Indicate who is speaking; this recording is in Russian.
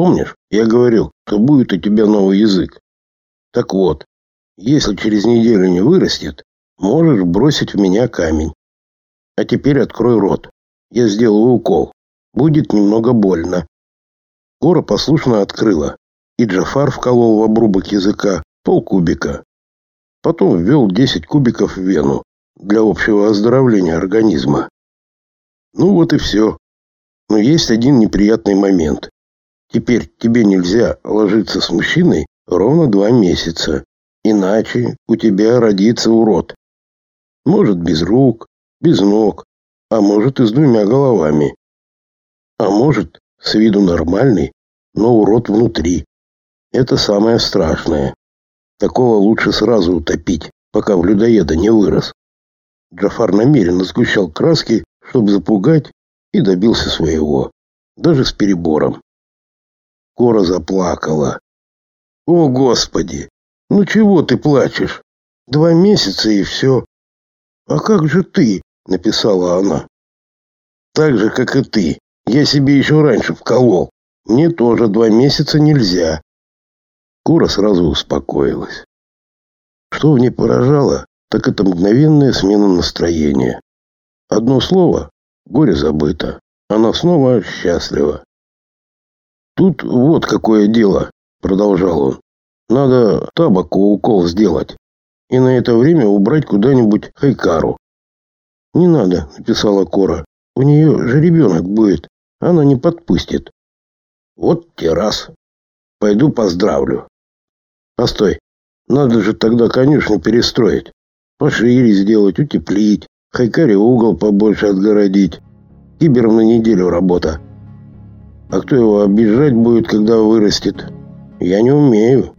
Speaker 1: Помнишь, я говорил, что будет у тебя новый язык? Так вот, если через неделю не вырастет, можешь бросить в меня камень. А теперь открой рот. Я сделаю укол. Будет немного больно. Кора послушно открыла, и Джафар вколол в обрубок языка полкубика. Потом ввел 10 кубиков в вену для общего оздоровления организма. Ну вот и все. Но есть один неприятный момент. Теперь тебе нельзя ложиться с мужчиной ровно два месяца. Иначе у тебя родится урод. Может, без рук, без ног, а может и с двумя головами. А может, с виду нормальный, но урод внутри. Это самое страшное. Такого лучше сразу утопить, пока в людоеда не вырос. Джафар намеренно сгущал краски, чтобы запугать, и добился своего, даже с перебором. Кора заплакала. «О, Господи! Ну чего ты плачешь? Два месяца и все. А как же ты?» — написала она. «Так же, как и ты. Я себе еще раньше вколол. Мне тоже два месяца нельзя». Кора сразу успокоилась. Что в ней поражало, так это мгновенная смена настроения. Одно слово — горе забыто. Она снова счастлива. «Тут вот какое дело», — продолжал он. «Надо табаку укол сделать и на это время убрать куда-нибудь Хайкару». «Не надо», — написала Кора. «У нее же ребенок будет. Она не подпустит». «Вот те раз. Пойду поздравлю». «Постой. Надо же тогда конюшню перестроить. Пошире сделать, утеплить. Хайкаре угол побольше отгородить. Кибером на неделю работа». А кто его обижать будет, когда вырастет? Я не умею.